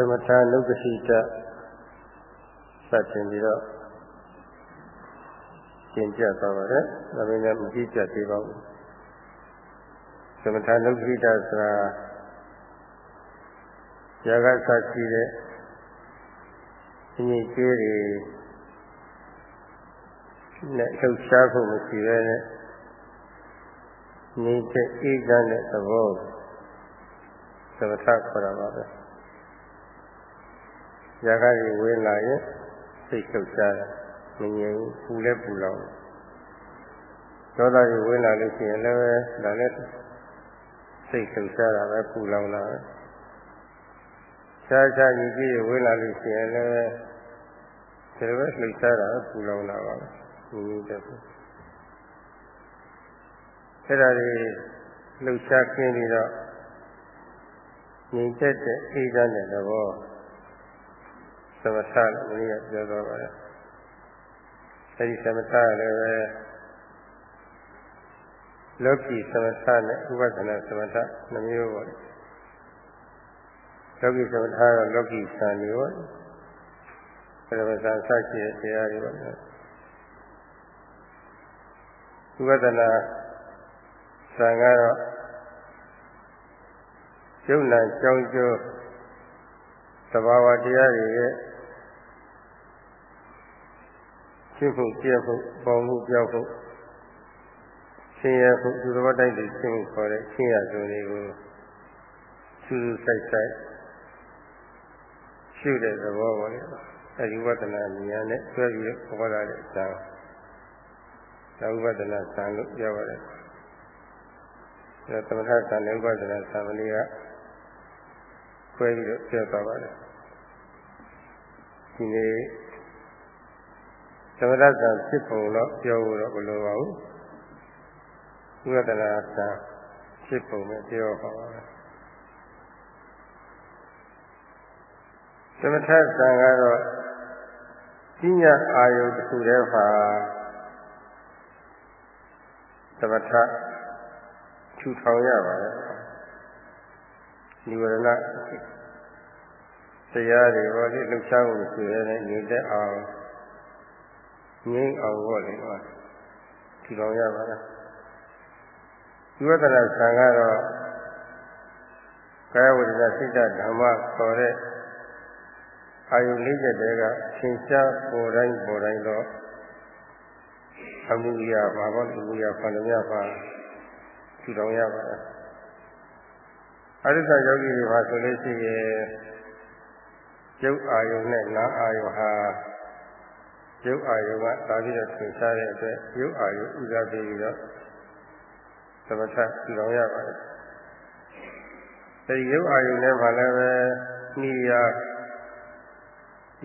သမထနုပ္ပတိတစတင်ပြီးတော့ကျင့်ကြသွားပါတယ်။ဒါပေမဲ့မကြည့်ကြသေးပါဘူး။သမထနုပ္ပတိတဆိုတာဇာကစရှိတဲ့အငြိကျေးတွေနဲ့လှုပ်ရှားဖို့မရှိဘဲနဲ့နေတဲ့အေးချမ်းတဲ့သဘောသမထခေါ်တာပါပဲ။ ဇာကကြီးဝင်လာရင်စိတ်လှုပ်ရှားတယ်မငြိမ်ဘူးပူလည်းပူလောင်ဒေါသကြီးဝင်လာလို့ရှိရင်လည်းဒါလည်းစိတ်လှုပ်ရှားတာပဲပူလောင်တာပဲရှားရှားကြီးကြီးဝင်လာလို့ရှိရင်လည်းဒီလိုပဲလှုပ်ရှားတာပူလောင်တာပါပဲငြိမ်တဲ့ဘူးအဲ့ဒါတွေလှုပ်ရှားခင်းပြီးတော့ငြိမ်သက်တဲ့အေးချမ်းတဲ့သဘော သမထလို့မင်းကပြောတော့ပါတယ်အဲဒီသမထလည်းပဲလောကီသမထနဲ့ဥပဒနာသမထနှမျိုးပေါ့လောကီသမထကတော့လောကီဆံတွေပေါ့အဲဒါပဲသာစရှိတဲ့တရားတွေပေါ့ဥပဒနာဆံကတော့ကျုံနာကြောင်းကျိုး သဘာဝတရားတွေရဲ့ဖြစ်ဖို့ပြည့်ဖို့ပေါ်မှုပြောက်ဖို့ဆင်းရဲဖို့သူတော်တိုက်တွေဖြစ်ဖို့ခေါ်တဲ့ဆင်းရဲဆိုတွေကိုစူးစူးဆိုင်ဆိုင်ရှုတဲ့သဘောပေါ့လေအဲဒီဝဒနာဉာဏ်နဲ့ဆွဲပြီးပေါ်လာတဲ့အကြောင်းသာဝဒနာဆံလို့ပြောပါတယ်အဲသမထဆံနဲ့ဥပဒနာဆံမလေးက ခွဲပြီးတော့ပြောသွားပါတယ်ဒီနေ့သမထဆံဖြစ်ပုံတော့ပြောဖို့တော့မလိုပါဘူးဥပဒနာဆံဖြစ်ပုံပဲပြောပါပါမယ်သမထဆံကတော့ပညာအာယုတစ်ခုတည်းပါသမထထူထောင်ရပါတယ် နိဝရဏတရားတွေဟောဒီလှုပ်ရှားမှုရှိရတဲ့ညီတဲ့အောင်ငြိမ်းအောင်ဟောတယ်ဟောထူထောင်ရပါလားဒီဝဒနာဆံကတော့ကာယဝိဒနာစိတ်ဓမ္မခေါ်တဲ့အာယုလေးချက်တွေကသင်ရှားပေါ်တိုင်းပေါ်တိုင်းတော့အမှုရာဘာဘောလူရာဖန်မြပါထူထောင်ရပါလား အရိစ္ဆယောဂီတွေပါဆိုလို့ရှိရင်ရုပ်အာယုနဲ့နာအာယုဟာရုပ်အာယုကသာပြီးတော့သင်ရှားတဲ့အတွက်ရုပ်အာယုဥစားပြီးတော့သမထထူထောင်ရပါတယ်အဲဒီရုပ်အာယုနဲ့မှလည်းပဲမိယာ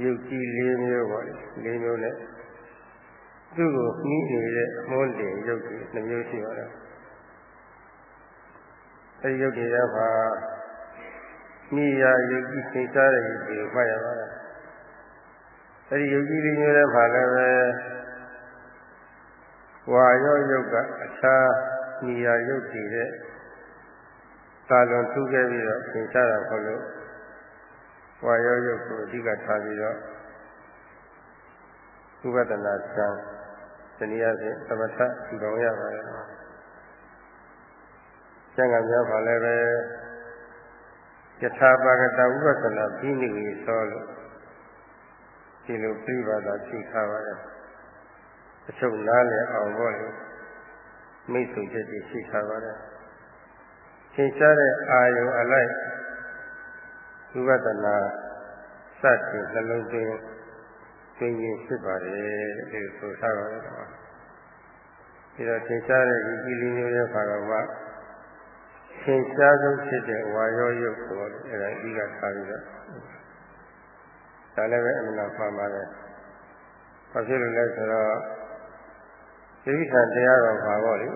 ရုပ်ကြီး၄မျိုးပေါ့လေ၄မျိုးနဲ့သူ့ကိုနှီးနေတဲ့အမွှန်းတင်ရုပ်ကြီးနှမျိုးရှိပါတယ် အဲဒီရုပ်တွေကပါမိယာရုပ်ကြီးသင်္ရှားတဲ့ရုပ်တွေကိုမှတ်ရပါတယ်အဲဒီရုပ်ကြီးလေးမျိုးနဲ့ပါလည်းပဲဝါရောရုပ်ကအခြားမိယာရုပ်ကြီးတဲ့သာလွန်ထူးခဲ့ပြီးတော့သင်္ရှားတာခေါ်လို့ဝါရောရုပ်ကိုအဓိကထားပြီးတော့ဥပဒနာဆံတနည်းအားဖြင့်သမထထူထောင်ရပါတယ် ကျန်ကများပါလည်းပဲယထာပါကတဥပဒနာပြီးနေပြီဆိုလို့ဒီလိုပြိပါတာရှိထားပါတယ်အချုပ်နားလည်အောင်ပေါ့လေမိတ်ဆွေချက်ကြီးရှိထားပါတယ်သင်ရှားတဲ့အာယုံအလိုက်ဝိပဿနာစတဲ့နှလုံးသွင်းသိရင်ဖြစ်ပါတယ်လို့ဆိုထားပါတယ်။ဒီတော့သင်ရှားတဲ့ဒီကြီးလေးမျိုးရဲ့ခါတော့က သင်ရှားဆုံးဖြစ်တဲ့ဝါရောယုတ်ဆိုတော့အဲဒါဤကထားပြီးတော့ဒါလည်းပဲအမှန်မှန်ပါတယ်။ဘာဖြစ်လို့လဲဆိုတော့သတိဌာန်တရားတော်ပါပေါ့လေ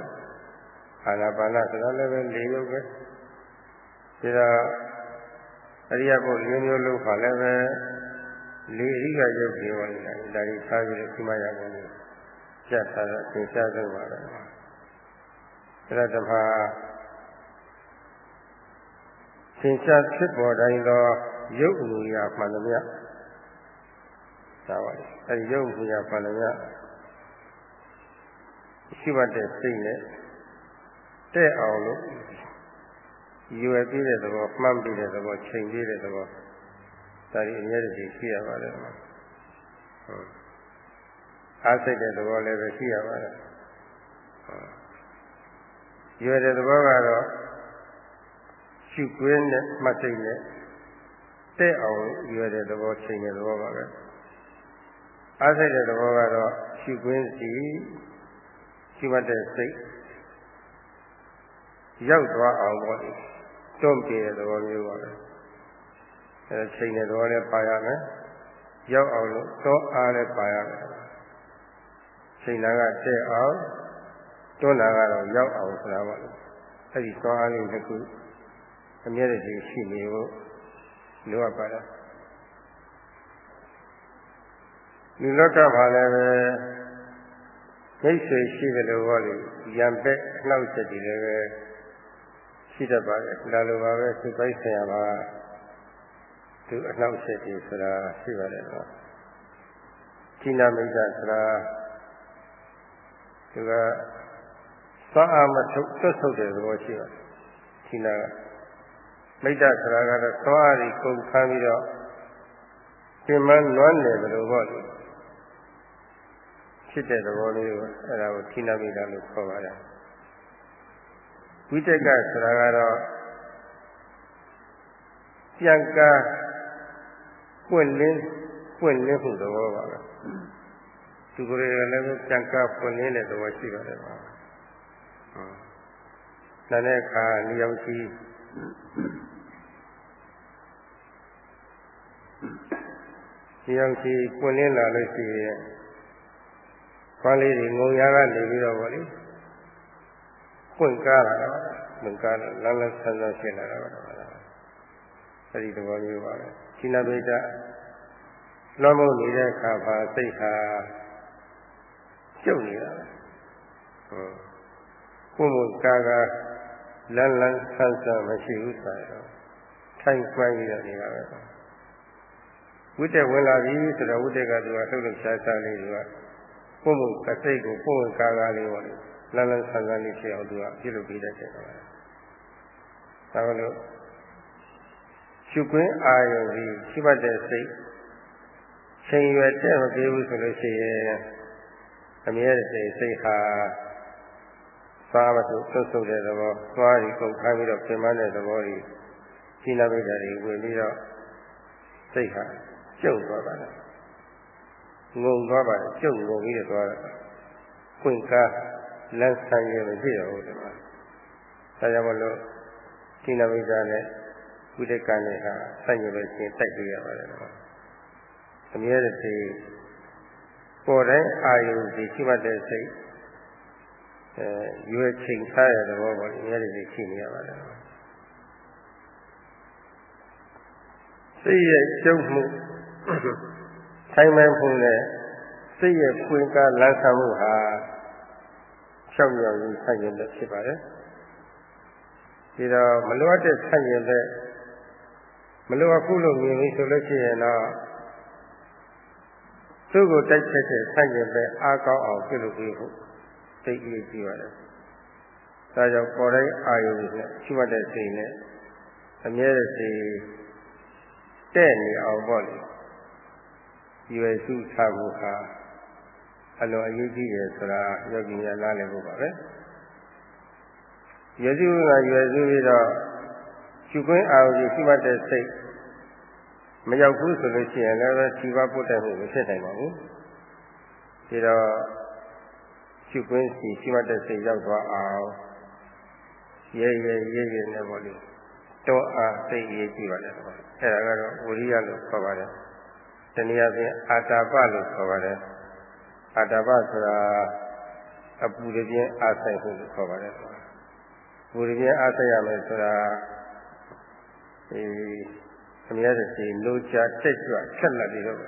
။အာနာပါနဆိုတော့လည်းပဲလေးရုပ်ပဲ။ဒါအရိယဘုမျိုးမျိုးလုံးခါလည်းပဲလေအရိကရုပ်တွေဝင်လာဒါကြီးထားပြီးခုမရမယ်လို့ကြက်ထားတော့သင်ရှားဆုံးပါပဲ။ဒါတမ သင်ရှားဖြစ်ပေါ်တိုင်းသောရုပ်အမူအရာမှန်သမျှဒါပါလေအဲဒီရုပ်အမူအရာမှန်သမျှရှိမှတ်တဲ့စိတ်နဲ့တဲ့အောင်လို့ရွယ်ပြီးတဲ့သဘောမှန်းပြီးတဲ့သဘောချိန်ပြီးတဲ့သဘောဒါဒီအများကြီးရှိရပါတယ်ဟုတ်အားစိတ်တဲ့သဘောလည်းပဲရှိရပါတယ်ရွယ်တဲ့သဘောကတော့ ရှုခွင်းနဲ့မှတ်စိတ်နဲ့တဲ့အောင်ရွယ်တဲ့သဘောချိန်တဲ့သဘောပါပဲအားစိတ်တဲ့သဘောကတော့ရှုခွင်းစီရှုမှတ်တဲ့စိတ်ရောက်သွားအောင်ပေါ့လေတွန့်ပြေတဲ့သဘောမျိုးပါပဲအဲချိန်တဲ့သဘောလည်းပါရမယ်ရောက်အောင်လို့သောအားလည်းပါရမယ်ချိန်တာကတဲ့အောင်တွန်းတာကတော့ရောက်အောင်ဆိုတာပါလေအဲဒီသောအားလေးတစ်ခု အမြဲတည်းရှိနေဖို့လိုအပ်ပါတယ်လူလောကမှာလည်းပဲမိတ်ဆွေရှိတယ်လို့ဟောလို့ရံပက်အနှောက်ချက်တွေလည်းပဲရှိတတ်ပါတယ်ဒါလိုပါပဲသူပိုက်ဆရာပါသူအနှောက်ချက်တွေဆိုတာရှိပါတယ်နော်ကိနာမိတ်္တဆိုတာသူကသွားအာမထုတ်သွတ်ဆုပ်တဲ့သဘောရှိပါတယ်ကိနာက မိတ်္တဆိုတာကတော့သွားအားကြီးကုန်ခန်းပြီးတော့ပြင်မနွမ်းတယ်ဘယ်လိုပေါ့လဲဖြစ်တဲ့သဘောလေးကိုအဲ့ဒါကိုခိနာမိတာလို့ခေါ်ပါတယ်ဝိတက်ကဆိုတာကတော့ပြန်ကားပွင့်လင်းပွင့်လင်းမှုသဘောပါပဲသူကလေးလည်းပြန်ကားပွင့်လင်းတဲ့သဘောရှိပါတယ်ပါဟုတ်နာနဲ့ခါလျောက်ရှိ လျောက်ရှိပွင့်လင်းလာလို့ရှိရင်ခွန်းလေးတွေငုံရကနေပြီးတော့ဗောလေပွင့်ကားလာတာပွင့်ကားလာလန်းလန်းဆန်းဆန်းဖြစ်လာတာပါအဲ့ဒီသဘောမျိုးပါပဲရှင်နာပိဋကလွှမ်းမိုးနေတဲ့အခါပါစိတ်ဟာကျုပ်နေတာဟုတ်ကိုယ်မကားကားလန်းလန်းဆန်းဆန်းမရှိဘူးဆိုတော့ထိုင်ခွဲရနေတာပဲ ဝိတ္တဝင်လာပြီဆိုတော့ဝိတ္တကသူကလှုပ်လှုပ်ရှားရှားလေးသူကကိုယ်ကစိတ်ကိုကိုယ်ကားကားလေးပေါ့လေလန်းလန်းဆန်းဆန်းလေးဖြစ်အောင်သူကပြုလုပ်ပေးတတ်တယ်ပါဒါကလို့ရှုခွင့်အာယုံကြီးရှိမှတ်တဲ့စိတ်ချိန်ရွယ်တဲ့မပြေဘူးဆိုလို့ရှိရင်အမြဲတည်းစိတ်ဟာသွားမလို့သုတ်ဆုပ်တဲ့သဘောသွားပြီးကုန်ခါပြီးတော့ပြင်ပန်းတဲ့သဘောကြီးရှင်းလာပိတာတွေဝင်ပြီးတော့စိတ်ဟာ ကျုပ်သွားပါလားငုံသွားပါတယ်ကျုပ်ငုံပြီးတော့သွားတာခွင့်ကားလမ်းဆန်းရမရှိတော့ဘူးဒီမှာဒါကြောင့်မလို့ရှင်းလာပိတာနဲ့ဝိတကနဲ့ဟာဆိုင်ရပဲချင်းတိုက်ပြရပါတယ်ကွာအမြဲတည်းပေါ်တိုင်းအာယုံဒီရှိမှတ်တဲ့စိတ်အဲရွယ်ချိန်ထားရတဲ့ဘောပေါ့အမြဲတည်းရှိနေရပါတယ်စိတ်ရဲ့ကျုပ်မှု ဆိုင်မှန်မှုနဲ့စိတ်ရဲ့ခွင့်ကားလမ်းဆောင်မှုဟာရှောက်မြောက်ပြီးဆိုင်ရင်လည်းဖြစ်ပါတယ်ဒီတော့မလွတ်တဲ့ဆိုင်ရင်လည်းမလိုအခုလို့မြင်ပြီဆိုလို့ရှိရင်တော့သူ့ကိုတိုက်ချက်တဲ့ဆန့်ကျင်ဘက်အားကောင်းအောင်ပြုလုပ်ပြီးဖို့သိအရေးကြီးပါတယ်။ဒါကြောင့်ပေါ်တိုင်းအာယုနဲ့ရှိမှတ်တဲ့စိတ်နဲ့အမြဲတစေတဲ့နေအောင်ပေါ့လေ။ ရွယ်စုထားဖို့ဟာအလွန်အရေးကြီးတယ်ဆိုတာယောဂီများနားလည်ဖို့ပါပဲ။ရွယ်စုကရွယ်စုပြီးတော့ရှုခွင့်အာရုံကြီးရှိမှတ်တဲ့စိတ်မရောက်ဘူးဆိုလို့ရှိရင်လည်းပဲခြိပါပုတ်တဲ့မှုမဖြစ်နိုင်ပါဘူးဒီတော့ရှုခွင့်စီရှိမှတ်တဲ့စိတ်ရောက်သွားအောင်ရဲရဲရဲရဲနဲ့ပေါ့လေတောအားစိတ်ရေးကြည့်ပါလေအဲ့ဒါကတော့ဝိရိယလို့ခေါ်ပါတယ် တနည်းအားဖြင့်အာတာပလို့ခေါ်ပါတယ်အာတာပဆိုတာအပူတပြင်းအားဆိုင်မှုလို့ခေါ်ပါတယ်ပူတပြင်းအားဆိုင်ရမယ်ဆိုတာဒီအများတည်းလိုချတက်ကြွဆက်လက်ပြီးတော့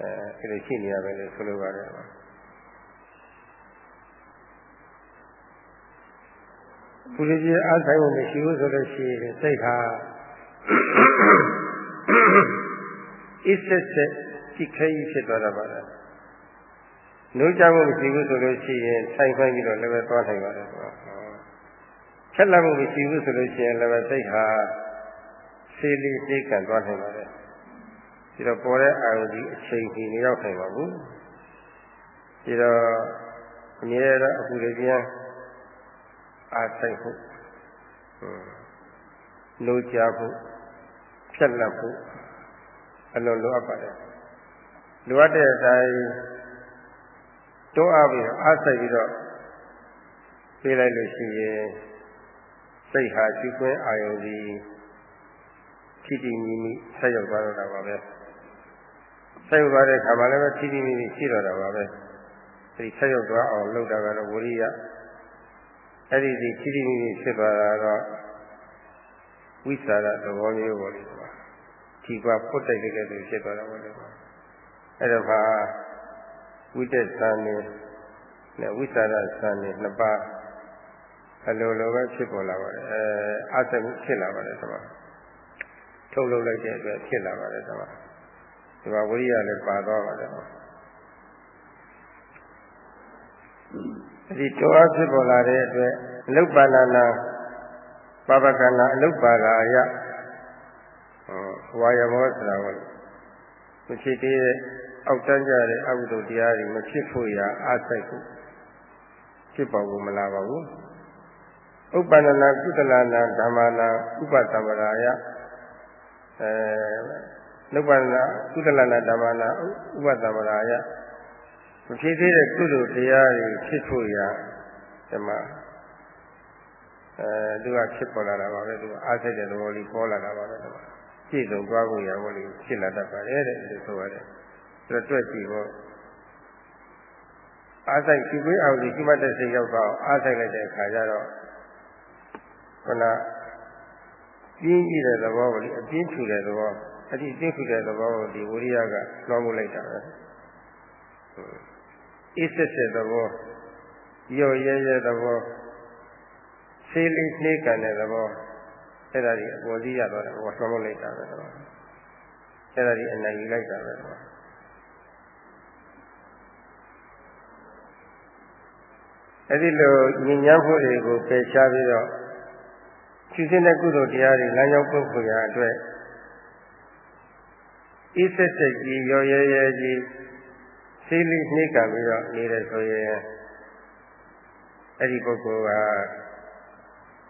အဲဒီလိုရှိနေရပဲလို့ဆိုလိုပါတယ်ဘုရားကြီးအားဆိုင်မှုမရှိဘူးဆိုလို့ရှိရင်စိတ်ဟာ အစ်ဆက်ဆက်ကြည့်ခဲကြီးဖြစ်သွားတာပါလားနှိုးကြမှုမရှိဘူးဆိုလို့ရှိရင်ဆိုင်ခိုင်းပြီးတော့လည်းပဲသွားနိုင်ပါတယ်ကွာချက်လက်မှုမရှိဘူးဆိုလို့ရှိရင်လည်းပဲစိတ်ဟာဆေးလေးစိတ်ခံသွားနိုင်ပါတယ်ဒီတော့ပေါ်တဲ့အာရုံဒီအချိန်ကြီးမရောက်နိုင်ပါဘူးဒီတော့အမြဲတမ်းအခုလေးပြန်အားဆိုင်ဖို့နှိုးကြဖို့ဖြက်လက်ဖို့ အလွန်လိုအပ်ပါတယ်လိုအပ်တဲ့အတိုင်းတွန်းအားပြီးတော့အားဆိုင်ပြီးတော့ပြေးလိုက်လို့ရှိရင်စိတ်ဟာကျူးကွင်းအာယုံဒီထိတိမိမိဆက်ရောက်သွားတော့တာပါပဲဆက်ရောက်သွားတဲ့အခါမှာလည်းထိတိမိမိရှိတော့တာပါပဲဒီဆက်ရောက်သွားအောင်လုပ်တာကတော့ဝိရိယအဲ့ဒီဒီထိတိမိမိဖြစ်သွားတာတော့ဝိသရာသဘောမျိုးပေါ့လေကွာ ဒီကပုတ်တိုက်တဲ့ကဲလို့ဖြစ်သွားတာပေါ့လေကွာအဲ့တော့ပါဝိတက်သံနေနဲ့ဝိသရာသံနေနှစ်ပါးအလိုလိုပဲဖြစ်ပေါ်လာပါတယ်အဲအသက်ဖြစ်လာပါတယ်ဒီမှာထုတ်လုပ်လိုက်တဲ့အတွက်ဖြစ်လာပါတယ်ဒီမှာဒီမှာဝိရိယလည်းပါသွားပါတယ်ဒီတောအဖြစ်ပေါ်လာတဲ့အတွက်အလုပ္ပနာနာပပကနာအလုပ္ပါရာယ ဝါယမောဆိုတာကိုမဖြစ်သေးတဲ့အောက်တန်းကြတဲ့အကုသိုလ်တရားတွေမဖြစ်ဖို့ရာအားစိုက်ဖို့ဖြစ်ပေါ်ဖို့မလာပါဘူးဥပ္ပန္နနာကုသလနာဓမ္မနာဥပသမ္ပရာယအဲလုပ္ပန္နကုသလနာဓမ္မနာဥပသမ္ပရာယမဖြစ်သေးတဲ့ကုသိုလ်တရားတွေဖြစ်ဖို့ရာဒီမှာအဲသူကဖြစ်ပေါ်လာတာပါပဲသူကအားစိတ်တဲ့သဘောလေးပေါ်လာတာပါပဲသူက ပြည့်စုံသွားဖို့ရာဘောလေးဖြစ်လာတတ်ပါတယ်တဲ့ဒီဆိုရတယ်သူတို့တွေ့ကြည့်ဖို့အားစိတ်ဒီကွေးအောင်ဒီရှိမှတ်တဲ့စိတ်ရောက်တော့အားစိတ်လိုက်တဲ့အခါကျတော့ခုနပြင်းကြည့်တဲ့သဘောကိုအပြင်းထူတဲ့သဘောအတိပြင်းထူတဲ့သဘောကိုဒီဝိရိယကလွှမ်းမိုးလိုက်တာပဲအစ်စစ်တဲ့သဘောရော့ရဲရဲသဘောဆေးလေးနှိမ့်ကန်တဲ့သဘော အဲ့ဒါကြီးအပေါ်ကြီးရတော့တယ်ဟောဆုံးလိုက်တာပဲတော့အဲ့ဒါကြီးအနိုင်ယူလိုက်တာပဲတော့အဲ့ဒီလိုညဉ့်ညမ်းဖို့တွေကိုပယ်ရှားပြီးတော့ကျူးစင်းတဲ့ကုသိုလ်တရားတွေလမ်းကြောင်းပုတ်ဖို့ရာအတွက်ဤဆက်ဆက်ကြီးရောရဲရဲကြီးဆေးလေးနှိမ့်ကန်ပြီးတော့နေတယ်ဆိုရင်အဲ့ဒီပုဂ္ဂိုလ်က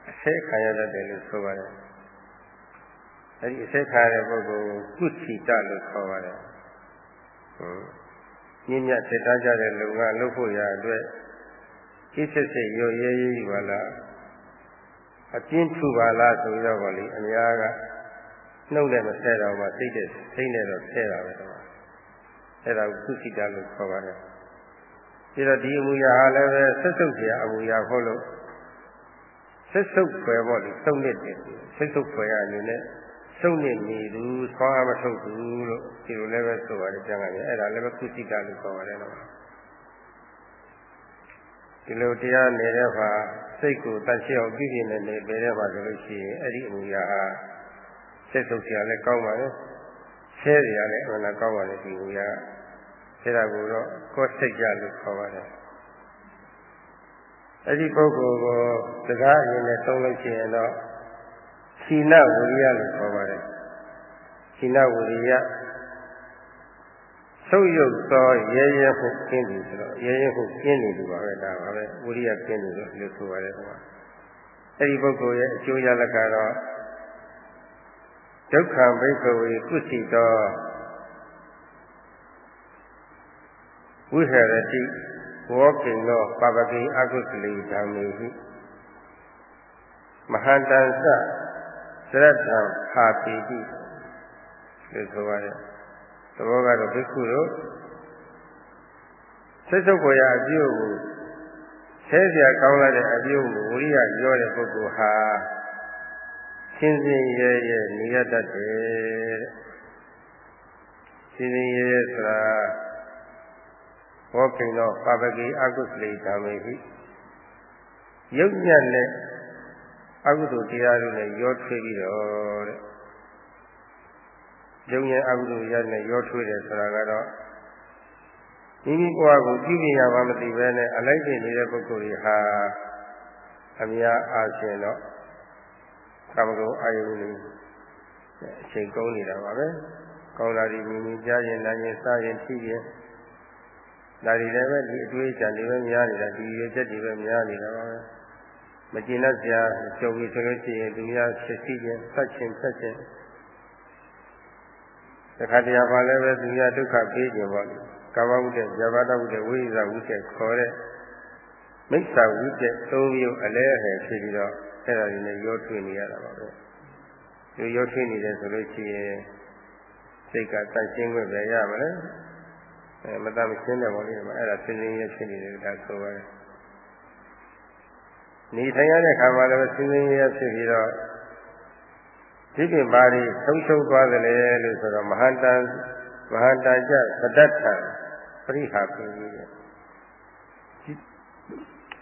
အဆဲခံရတတ်တယ်လို့ဆိုပါတယ်။အဲဒီအဆဲခံရတဲ့ပုဂ္ဂိုလ်ကိုကုသီတလို့ခေါ်ပါတယ်။ဟုတ်။ညဉ့်ညက်တက်တာကြတဲ့လုံကလုပ်ဖို့ရအတွက်ဣစစ်စစ်ရောရဲရေးပါလားအပြင်းထူပါလားဆိုပြီးတော့ဗောလေအများကနှုတ်နဲ့မဆဲတော့မှစိတ်နဲ့စိတ်နဲ့တော့ဆဲတာပဲတော့။အဲဒါကိုကုသီတလို့ခေါ်ပါတယ်။ဒီတော့ဒီအမူအရာဟာလည်းပဲဆက်စုပ်เสียအမူအရာဖို့လို့ ဆက်စုပ်ဖွယ်ပေါ့လေစုံနစ်တယ်ဆက်စုပ်ဖွယ်ရအနေနဲ့စုံနစ်နေသူဆွမ်းအားမထုတ်ဘူးလို့ဒီလိုလည်းပဲဆိုပါတယ်ကျန်ပါတယ်အဲ့ဒါလည်းပဲကုသိတလို့ခေါ်ပါတယ်တော့ဒီလိုတရားနေတဲ့မှာစိတ်ကိုတန်ရှင်းအောင်ပြုပြင်နေနေပေတဲ့မှာဆိုလို့ရှိရင်အဲ့ဒီအမူအရာဟာဆက်စုပ်စရာလည်းကောင်းပါလေဆဲစရာလည်းအမှန်တကောင်းပါလေဒီအမူအရာအဲ့ဒါကိုတော့ကောစိတ်ကြလို့ခေါ်ပါတယ် အဲ့ဒီပုဂ္ဂိုလ်ကိုစကားအရင်နဲ့သုံးလို့ရှိရင်တော့ရှီနဝိရိယလို့ခေါ်ပါတယ်ရှီနဝိရိယဆုပ်ယုပ်သောရဲရဲဟုကျင်းပြီဆိုတော့ရဲရဲဟုကျင်းနေပြီပါပဲဒါပါပဲဝိရိယကျင်းနေလို့လို့ဆိုပါတယ်ကွာအဲ့ဒီပုဂ္ဂိုလ်ရဲ့အကျိုးရလကတော့ဒုက္ခဘိက္ခဝေကုသိတောဝိဟရတိ ဝောကိနောပပကိအကုသလိဓမ္မေဟိမဟာတန်သသရတံဖာပိတိလို့ဆိုရတယ်သဘောကတော့ဘိက္ခုတို့ဆက်စုပ်ကိုရအပြုကိုဆဲเสียကောင်းလာတဲ့အပြုကိုဝိရိယရောတဲ့ပုဂ္ဂိုလ်ဟာရှင်းရှင်းရဲရဲနေရတတ်တယ်ရှင်းရှင်းရဲရဲဆိုတာ ဟောကိနောပါပကိအကုသလိဓမ္မေဟိယုတ်ညံ့တဲ့အကုသိုလ်တရားတွေနဲ့ရောထွေးပြီးတော့တဲ့ယုံရင်အကုသိုလ်ရနဲ့ရောထွေးတယ်ဆိုတာကတော့မိမိဘဝကိုပြုမြင်ရပါမသိပဲနဲ့အလိုက်တင်နေတဲ့ပုဂ္ဂိုလ်တွေဟာအများအားဖြင့်တော့ကာမဂုဏ်အာယုန်တွေအချိန်ကုန်နေတာပါပဲကောင်းတာဒီမိမိကြားရင်နားရင်စားရင်ထိရင် ဒါတွေလည်းပဲဒီအတွေ့အကြံတွေပဲများနေတာဒီရွေချက်တွေပဲများနေတာပါပဲမကျင်တတ်စရာကြုံပြီးဆိုလို့ရှိရင်သူများဖြစ်စီခြင်းသတ်ခြင်းဆက်ခြင်းတခါတရံပါလည်းပဲသူများဒုက္ခပေးခြင်းပေါ့လေကာမဝုဒ္ဒေဇဘာတဝုဒ္ဒေဝိဇဝုဒ္ဒေခေါ်တဲ့မိစ္ဆာဝုဒ္ဒေသုံးမျိုးအလဲအဟယ်ဖြစ်ပြီးတော့အဲ့ဒါတွေနဲ့ရောထွေးနေရတာပါပဲဒီရောထွေးနေတယ်ဆိုလို့ရှိရင်စိတ်ကတန့်ရှင်းခွင့်ပဲရမလဲ အဲမတမရှင်းတယ်ပေါ့လေအဲ့ဒါစဉ်းစဉ်းရဖြစ်နေတယ်ဒါဆိုပါတယ်နေထိုင်ရတဲ့ခါမှာလည်းစဉ်းစဉ်းရဖြစ်ပြီးတော့ဒီပြင်ပါရီဆုံးရှုံးသွားတယ်လေလို့ဆိုတော့မဟာတန်မဟာတန်ကြသတ္တထံပရိဟာပြုကြီးတယ်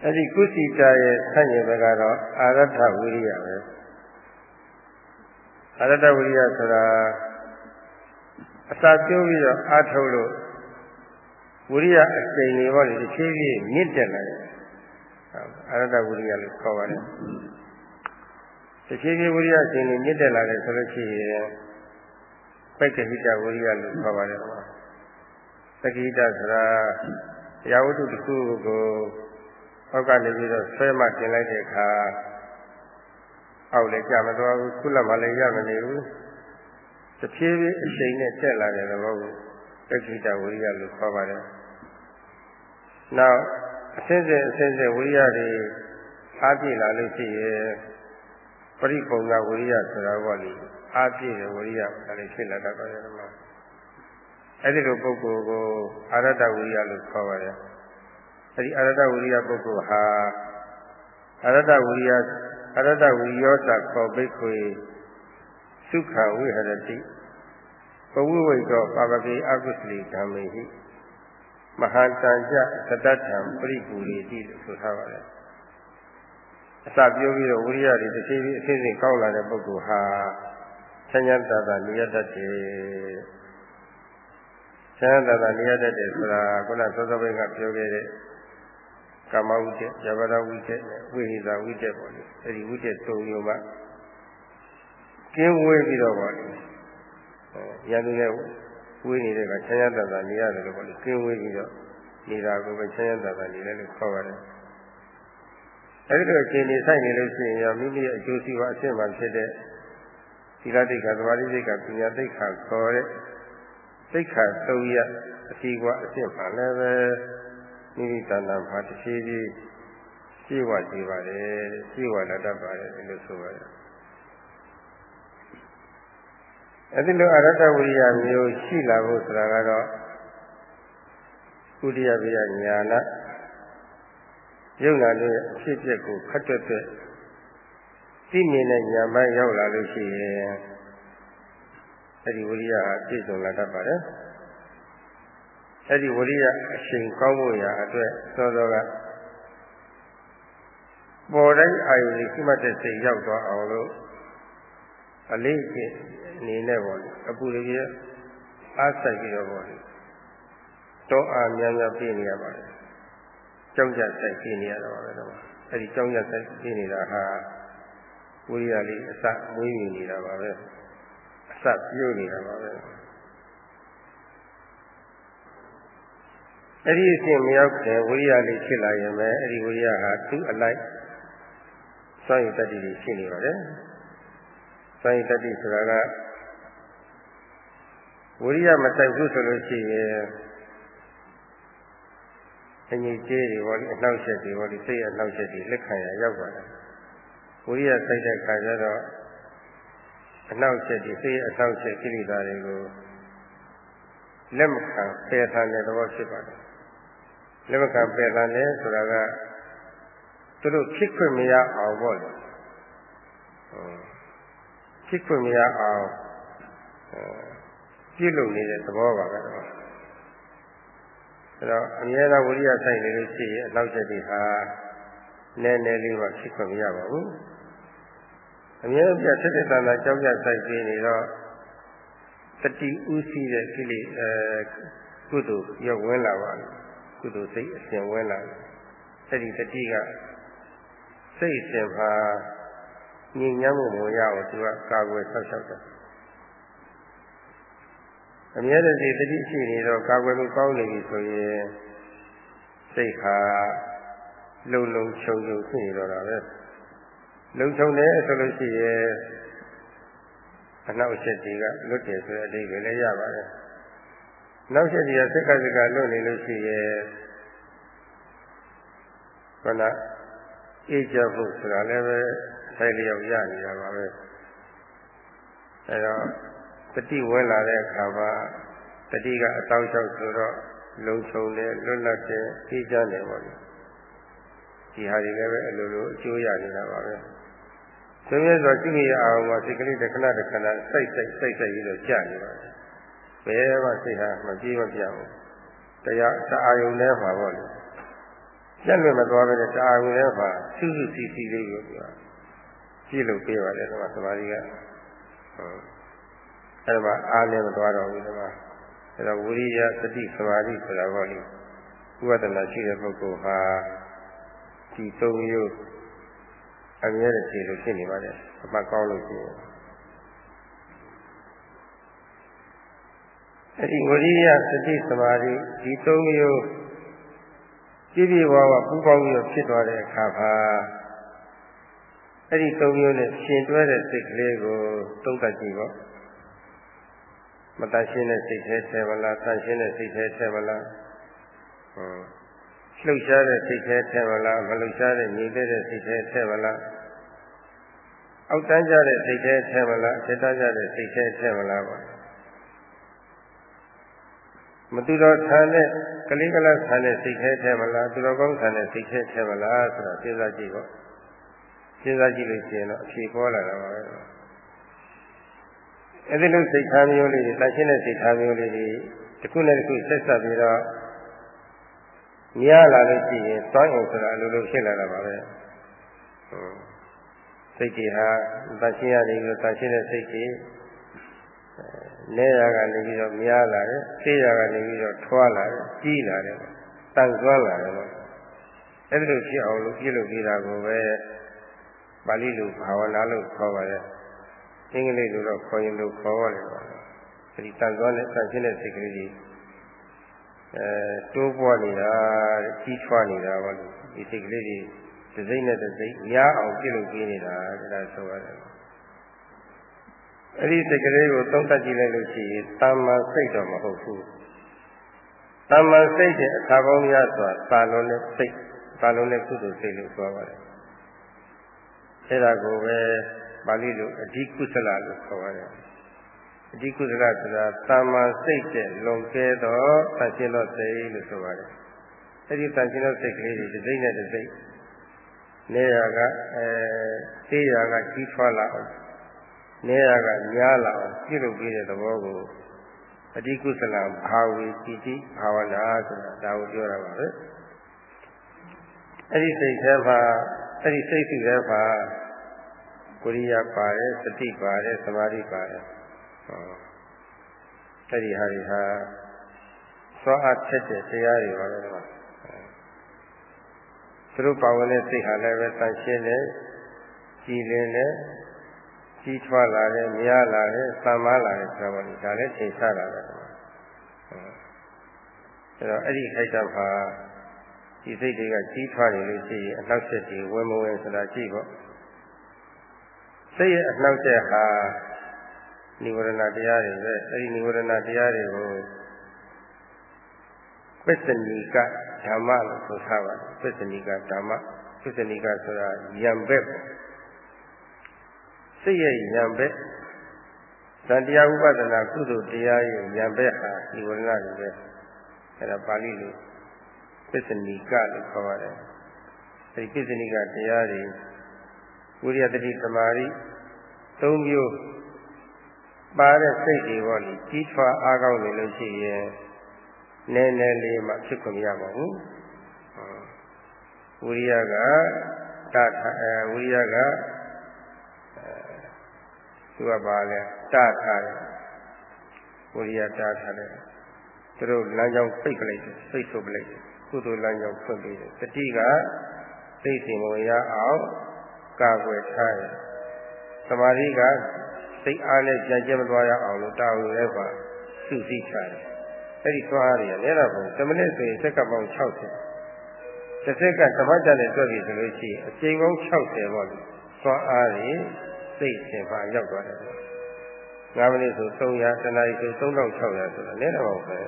အဲ့ဒီကုသီတာရဲ့ဆန့်ကျင်ဘက်ကတော့အာရထဝိရိယပဲအာရထဝိရိယဆိုတာအစာပြုံးပြီးတော့အာထုတ်လို့ ဝိရိယအစိမ်တွေပေါ့လေတစ်ဖြည်းဖြည်းမြင့်တက်လာတယ်အာရထဝိရိယလို့ခေါ်ပါတယ်တဖြည်းဖြည်းဝိရိယရှင်နေမြင့်တက်လာတယ်ဆိုလို့ရှိရင်ပိက္ခဟိတဝိရိယလို့ခေါ်ပါတယ်ကွာသကိတဆိုတာရာဝတ္ထုတစ်ခုကိုအောက်ကနေပြီးတော့ဆွဲမှတင်လိုက်တဲ့အခါအောက်လည်းကြမသွားဘူးခုလက်မှလည်းရမနေဘူးတဖြည်းဖြည်းအချိန်နဲ့တက်လာတဲ့သဘောကိုသကိတဝိရိယလို့ခေါ်ပါတယ် နောက်အစင်းစင်အစင်းစင်ဝိရိယတွေအားပြည့်လာလို့ရှိရင်ပရိပုံကဝိရိယဆိုတာပေါ့လေအားပြည့်တဲ့ဝိရိယဒါလည်းဖြစ်လာတတ်ပါတယ်ဒီမှာအဲ့ဒီလိုပုဂ္ဂိုလ်ကိုအာရတဝိရိယလို့ခေါ်ပါတယ်အဲ့ဒီအာရတဝိရိယပုဂ္ဂိုလ်ဟာအာရတဝိရိယအာရတဝိယောသခေါ်ဘိက္ခွေသုခဝိဟရတိပဝိဝိတောပါပကေအကုသလိဓမ္မေဟိ မဟာတန်ကြသတ္တထံပရိပူရိတိလို့ဆိုထားပါတယ်အစပြောပြီးတော့ဝိရိယတွေတစ်ချိန်ပြီးအစဉ်စဉ်ကောက်လာတဲ့ပုဂ္ဂိုလ်ဟာချမ်းသာတာနေရတတ်တယ်ချမ်းသာတာနေရတတ်တယ်ဆိုတာခုနသောသောဘိကပြောခဲ့တဲ့ကာမဝိတ္တ၊ဇဗရဝိတ္တနဲ့ဝိဟိတဝိတ္တပေါ့လေအဲဒီဝိတ္တသုံးမျိုးမှကျင်းဝေးပြီးတော့ပေါ့လေရန်သူနဲ့ ဝေးနေတဲ့ကချမ်းသာတာနေရတယ်လို့ပေါ့လေကျင်းဝေးပြီးတော့နေတာကိုပဲချမ်းသာတာနေတယ်လို့ခေါ်ပါတယ်အဲဒီလိုအချိန်နေဆိုင်နေလို့ရှိရင်ရောမိမိရဲ့အကျိုးစီးပွားအရှင်းမှဖြစ်တဲ့သီလတိတ်္ခသမာဓိတိတ်္ခပညာတိတ်္ခခေါ်တဲ့တိတ်္ခသုံးရအစီအပွားအရှင်းမှလည်းပဲမိမိတဏ္ဍာမှာတစ်ဖြည်းဖြည်းရှင်းဝကြည့်ပါတယ်ရှင်းဝလာတတ်ပါတယ်လို့ဆိုပါတယ် အဲဒီလိုအရတ္တဝိရိယမျိုးရှိလာဖို့ဆိုတာကတော့ကုရိယပိယညာနာယုံနာလို့အဖြစ်အပျက်ကိုခတ်တွက်တွက်သိမြင်တဲ့ဉာဏ်ပိုင်းရောက်လာလို့ရှိရင်အဲဒီဝိရိယဟာပြည့်စုံလာတတ်ပါတယ်အဲဒီဝိရိယအရှင်ကောင်းဖို့ရာအတွက်သောသောကပေါ်တိုင်းအာယုရှိမှတ်တဲ့စိတ်ရောက်သွားအောင်လို့ အလေးကျင့်အနေနဲ့ပေါ့လေအပူရည်အားဆိုင်ပြီးတော့ပေါ့လေတောအားများများပြည့်နေရပါတယ်ကြောက်ကြဆိုင်ပြည့်နေရတော့ပဲတော့အဲဒီကြောက်ကြဆိုင်ပြည့်နေတာဟာဝိရိယလေးအစမွေးမြူနေတာပါပဲအစပြုတ်နေတာပါပဲအဲ့ဒီအရှင်မရောက်ခင်ဝိရိယလေးဖြစ်လာရင်ပဲအဲ့ဒီဝိရိယဟာသူ့အလိုက်စွန့်ရည်တတ္တိတွေရှိနေပါတယ် စွန့်ရည်တတ္တိဆိုတာကဝိရိယမတိုက်ဘူးဆိုလို့ရှိရင်အငြိကျေးတွေဘောလေအနှောက်အယှက်တွေဘောလေစိတ်အနှောက်အယှက်တွေလက်ခံရရောက်ပါတယ်ဝိရိယစိုက်တဲ့ခါကျတော့အနှောက်အယှက်တွေစိတ်အနှောက်အယှက်ကိလေသာတွေကိုလက်မခံပယ်ထားတဲ့သဘောဖြစ်ပါတယ်လက်မခံပယ်ထားတယ်ဆိုတာကသူတို့ဖြစ်ခွင့်မရအောင်ပေါ့လေ ဖြစ်ခွင့်မရအောင်ပြုလုပ်နေတဲ့သဘောပါပဲတော့အဲ့တော့အမြဲတမ်းဝိရိယဆိုင်နေလို့ရှိရင်အနောက်ချက်တွေဟာနည်းနည်းလေးမှဖြစ်ခွင့်မရပါဘူးအမြဲပြတ်တဲ့တဏ္ဍာကြောက်ကြဆိုင်ပြီးနေတော့တတိဥစီတဲ့ကိလေအဲကုသိုလ်ရောက်ဝင်လာပါလေကုသိုလ်စိတ်အစဉ်ဝင်လာတယ်အဲ့ဒီတတိကစိတ်အစဉ်မှာ ညဉ့်ညမ်းမှုမရအောင်သူကကာကွယ်ဆောက်ရှောက်တယ်အမြဲတည်းတတိရှိနေတော့ကာကွယ်မှုကောင်းနေပြီဆိုရင်စိတ်ခါလုံလုံချုံချုံဖြစ်နေတော့တာပဲလုံချုံတယ်ဆိုလို့ရှိရင်အနောက်အချက်တွေကလွတ်တယ်ဆိုတဲ့အဓိပ္ပာယ်လည်းရပါတယ်နောက်ချက်တွေကစိတ်ကစိတ်ကလွတ်နေလို့ရှိရင်ခန္ဓာအေးကြဖို့ဆိုတာလည်းပဲ ဆိုင်လျောက်ရနေတာပါပဲအဲတော့တတိဝင်လာတဲ့အခါမှာတတိကအတောက်လျှောက်ဆိုတော့လုံချုံတယ်လွတ်လပ်တယ်အေးကြတယ်ပေါ့လေဒီဟာတွေလည်းပဲအလိုလိုအကျိုးရနေတာပါပဲဆိုရဲဆိုရှိနေရအောင်မှာစိတ်ကလေးတစ်ခဏတစ်ခဏစိုက်စိုက်စိုက်စိုက်ပြီးတော့ကြာနေပါတယ်ဘယ်မှစိတ်ဟာမပြေးမပြောင်းတရားတအာယုံထဲမှာပေါ့လေပြတ်လွယ်မသွားပဲနဲ့တအာယုံထဲမှာစူးစူးစီစီလေးကိုပြော ကြည့်လို့ပြေးပါတယ်ဒီမှာသမာဓိကဟုတ်အဲ့ဒါအားလည်းမသွားတော့ဘူးဒီမှာအဲ့တော့ဝိရိယသတိသမာဓိဆိုတာပေါ့လေဥပဒနာရှိတဲ့ပုဂ္ဂိုလ်ဟာဒီသုံးမျိုးအမြဲတည်းရှိလို့ဖြစ်နေပါတယ်အမှတ်ကောင်းလို့ရှိရင်အဲ့ဒီဝိရိယသတိသမာဓိဒီသုံးမျိုးကြည်ပြည့်ဝဝပူပေါင်းပြီးတော့ဖြစ်သွားတဲ့အခါမှာ အဲ့ဒီသုံးမျိုးနဲ့ရှင်တွဲတဲ့စိတ်ကလေးကိုသုံးသပ်ကြည့်ပေါ့မတန်ရှင်းတဲ့စိတ်ထဲထဲမလားတန်ရှင်းတဲ့စိတ်ထဲထဲမလားဟောလှုပ်ရှားတဲ့စိတ်ထဲထဲမလားမလှုပ်ရှားတဲ့ညီတဲ့စိတ်ထဲထဲမလားအောက်တန်းကြတဲ့စိတ်ထဲထဲမလားထက်တန်းကြတဲ့စိတ်ထဲထဲမလားပါမတူတော့ဆန်တဲ့ကလေးကလေးဆန်တဲ့စိတ်ထဲထဲမလားသူတော်ကောင်းဆန်တဲ့စိတ်ထဲထဲမလားဆိုတာစဉ်းစားကြည့်ပေါ့ စဉ်းစားကြည့်လို့ရှိရင်တော့အဖြေပေါ်လာတာပါပဲအဲဒီလိုစိတ်ထားမျိုးလေးတွေတန်ရှင်းတဲ့စိတ်ထားမျိုးလေးတွေတစ်ခုနဲ့တစ်ခုဆက်ဆက်ပြီးတော့များလာလို့ရှိရင်သွမ်းအောင်ဆိုတာအလိုလိုဖြစ်လာတာပါပဲစိတ်ကြီးဟာတန်ရှင်းရနေပြီးတန်ရှင်းတဲ့စိတ်ကြီးလဲရကနေပြီးတော့များလာတယ်ဖြည့်ရကနေပြီးတော့ထွားလာတယ်ကြီးလာတယ်တန်ဆွမ်းလာတယ်ပေါ့အဲ့ဒီလိုဖြစ်အောင်လို့ပြုလုပ်ပြီးတာကိုပဲ ပါဠိလိုဘာဝနာလို့ခေါ်ပါတယ်အင်္ဂလိပ်လိုတော့ခေါ်ရင်လို့ခေါ်ရတယ်ပေါ့အဲဒီတန်ဆွမ်းတဲ့တန်ရှင်းတဲ့စိတ်ကလေးကြီးအဲတိုးပွားနေတာကြီးထွားနေတာပေါ့လေဒီစိတ်ကလေးကြီးဒီစိတ်နဲ့ဒီစိတ်များအောင်ပြုလုပ်ပြီးနေတာဒါဆိုရတယ်အဲ့ဒီစိတ်ကလေးကိုသုံးသပ်ကြည့်လိုက်လို့ရှိရင်တာမန်စိတ်တော့မဟုတ်ဘူးတာမန်စိတ်တဲ့အခါပေါင်းများစွာသာလုံးနဲ့စိတ်သာလုံးနဲ့ကုသိုလ်စိတ်လို့ပြောပါတယ် အဲ့ဒါကိုပဲပါဠိလိုအဓိကုသလလို့ခေါ်ပါတယ်အဓိကုသလဆိုတာတာမန်စိတ်တဲ့လွန်ကဲသောတန်ရှင်းသောစိတ်လို့ဆိုပါတယ်အဲ့ဒီတန်ရှင်းသောစိတ်ကလေးတွေဒီစိတ်နဲ့ဒီစိတ်နေရာကအဲသိရာကကြီးထွားလာအောင်နေရာကများလာအောင်ပြုလုပ်ပြီးတဲ့သဘောကိုအတိကုသလဘာဝေတိတိဘာဝနာဆိုတာဒါကိုပြောတာပါပဲအဲ့ဒီစိတ်ထဲမှာ အဲ့ဒီစိတ်စုထဲမှာကိုရိယာပါတယ်စတိပါတယ်သမာဓိပါတယ်ဟောအဲ့ဒီဟာတွေဟာသွားအပ်တဲ့တရားတွေပါပဲကွာသူတို့ပါဝင်တဲ့စိတ်ဟာလည်းပဲတန်ရှင်းတယ်ကြည်လင်တယ်ကြီးထွားလာတယ်များလာတယ်သံမားလာတယ်ဆိုတော့ဒါလည်းသင်ရှားလာတယ်အဲတော့အဲ့ဒီခိုက်တော့ဟာ ဒီစိတ်တွေကကြီးထွားနေလို့ရှိရင်အနောက်ဆက်တွေဝင်မဝင်ဆိုတာကြည့်ပေါ့စိတ်ရဲ့အနောက်ဆက်ဟာនិဝရဏတရားတွေပဲအဲ့ဒီនិဝရဏတရားတွေကိုပစ္စနိကဓမ္မလို့ဆိုထားပါတယ်ပစ္စနိကဓမ္မပစ္စနိကဆိုတာယံဘက်ပေါ့စိတ်ရဲ့ဉာဏ်ပဲသံတရားဥပဒနာကုသိုလ်တရားရဲ့ဉာဏ်ပဲဟာဒီဝရဏတွေပဲအဲဒါပါဠိလို ပစ္စနိကလို့ခေါ်ပါတယ်အဲဒီပစ္စနိကတရားတွေဝိရိယတတိသမာဓိသုံးမျိုးပါတဲ့စိတ်တွေပေါ့လေကြီးထွားအားကောင်းနေလို့ရှိရင်နည်းနည်းလေးမှဖြစ်ခွင့်မရပါဘူးဝိရိယကတထအဲဝိရိယကသူကပါလဲတထားတယ်ကိုရီးယားတားထားတယ်သူတို့လမ်းကြောင်းပိတ်ပလိုက်တယ်ပိတ်ဆို့ပလိုက်တယ် ကုသိုလ်လမ်းကြောင်းဖွင့်ပေးတယ်တတိကစိတ်စဉ်ဝင်ရအောင်ကာကွယ်ထားတယ်သမာဓိကစိတ်အားနဲ့ကြံ့ကြဲမသွားရအောင်လို့တာဝန်လည်းပါစုစည်းထားတယ်အဲ့ဒီသွားရည်လည်းတော့ဘုံ10မိနစ်ဆိုရင်စက္ကန့်ပေါင်း60တစ်စက္ကန့်ဓမ္မကြတဲ့တွက်ပြီဆိုလို့ရှိရင်အချိန်ပေါင်း60ပေါ့လေသွားအားရည်စိတ်ရှင်ပါရောက်သွားတယ်9မိနစ်ဆို300တနာရီဆို3600ဆိုတော့လည်းတော့ပဲ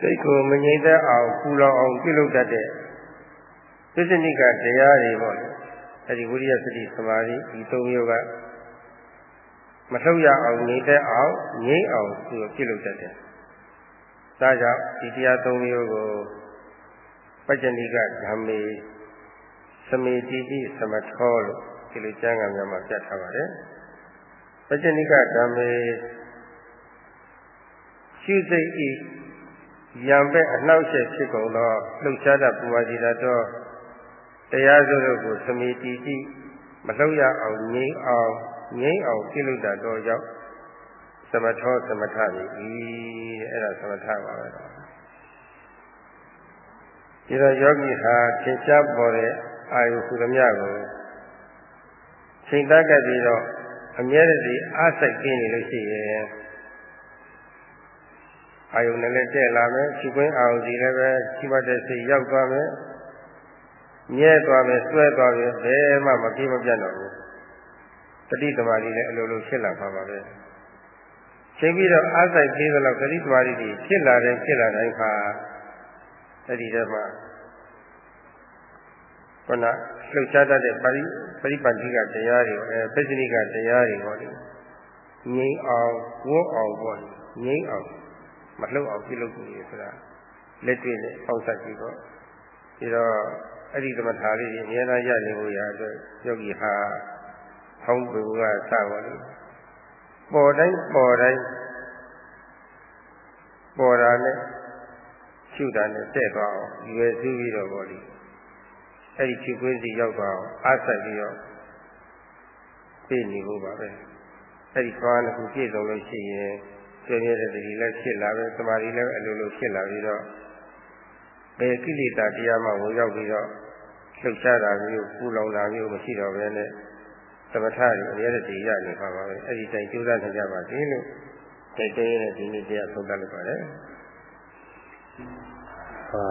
စိတ်ကိုမငြိမ်သက်အောင်ပူလောင်အောင်ပြုလုပ်တတ်တဲ့သစ္စနိကတရားတွေပေါ့လေအဲဒီဝိရိယစတိသမာဓိဒီသုံးမျိုးကမလှုပ်ရအောင်ငြိမ်သက်အောင်ငြိမ်အောင်သူပြုလုပ်တတ်တယ်ဒါကြောင့်ဒီတရားသုံးမျိုးကိုပัจจဏိကဓမ္မေသမေတိတိသမထောလို့ဒီလိုကျမ်းဂန်များမှာပြတ်ထားပါတယ်ပัจจဏိကဓမ္မေရှုစိတ်ဤ ယံပဲ့အနှောက်အယှက်ဖြစ်ကုန်သောလှုပ်ရှားတတ်ပူပါစီတတ်သောတရားစုတို့ကိုသမေတိတိမလှုပ်ရအောင်ငြိမ်းအောင်ငြိမ်းအောင်ပြုလုပ်တတ်သောကြောင့်သမထောသမထပြီအဲ့ဒါသမထပါပဲဒီတော့ယောဂီဟာသင်္ချာပေါ်တဲ့အာယုခုသမျှကိုချိန်တတ်ကြပြီးတော့အမြဲတည်းအားစိတ်ကင်းနေလို့ရှိရင် အာယုန်နဲ့လည်းတက်လာမယ်ရှိခွင်းအာယုန်စီလည်းပဲရှိပါတဲ့စိတ်ရောက်သွားမယ်မြဲသွားမယ်ဆွဲသွားမယ်ဘယ်မှမပြေမပြတ်တော့ဘူးတတိတမာတိလည်းအလိုလိုဖြစ်လာပါပါပဲချိန်ပြီးတော့အားဆိုင်သေးသလောက်တတိတမာတိကြီးဖြစ်လာတယ်ဖြစ်လာတိုင်းခါတတိတမာခုနလှုပ်ရှားတတ်တဲ့ပါဠိပရိပန္တိကတရားတွေအဲပစ္စနိကတရားတွေဟောတယ်ငြိမ်းအောင်ဝန်းအောင်ပေါ့ငြိမ်းအောင် မလှုပ်အောင်ပြုလုပ်ကြည့်ဆိုတာလက်တွေ့နဲ့ပေါက်ဆက်ကြည့်တော့ဒီတော့အဲ့ဒီသမထာလေးကြီးအများအားရနေဖို့ရအတွက်ယောဂီဟာဟောင်းပူကစပါလို့ပေါ်တိုင်းပေါ်တိုင်းပေါ်တာနဲ့ရှုတာနဲ့တဲ့သွားအောင်ရွယ်စုပြီးတော့ပေါ့လေအဲ့ဒီဖြစ်ခွင့်စီရောက်သွားအောင်အားဆက်ပြီးတော့သိနေဖို့ပါပဲအဲ့ဒီသွားနှစ်ခုပြည့်စုံလို့ရှိရင် ကျင်းရတဲ့တတိလည်းဖြစ်လာပဲသမာဓိလည်းအလိုလိုဖြစ်လာပြီးတော့ဘယ်ကိလေသာတရားမှဝင်ရောက်ပြီးတော့လှုပ်ရှားတာမျိုးပူလောင်တာမျိုးမရှိတော့ဘဲနဲ့သမထတွေအများကြီးရနေပါပါပဲအဲ့ဒီတိုင်ကြိုးစားနေကြပါစေလို့တိုက်တွန်းရတဲ့ဒီနေ့တရားဆုံးသတ်လိုက်ပါတယ်ဟာ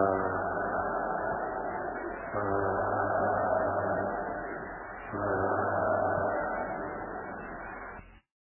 ဟာ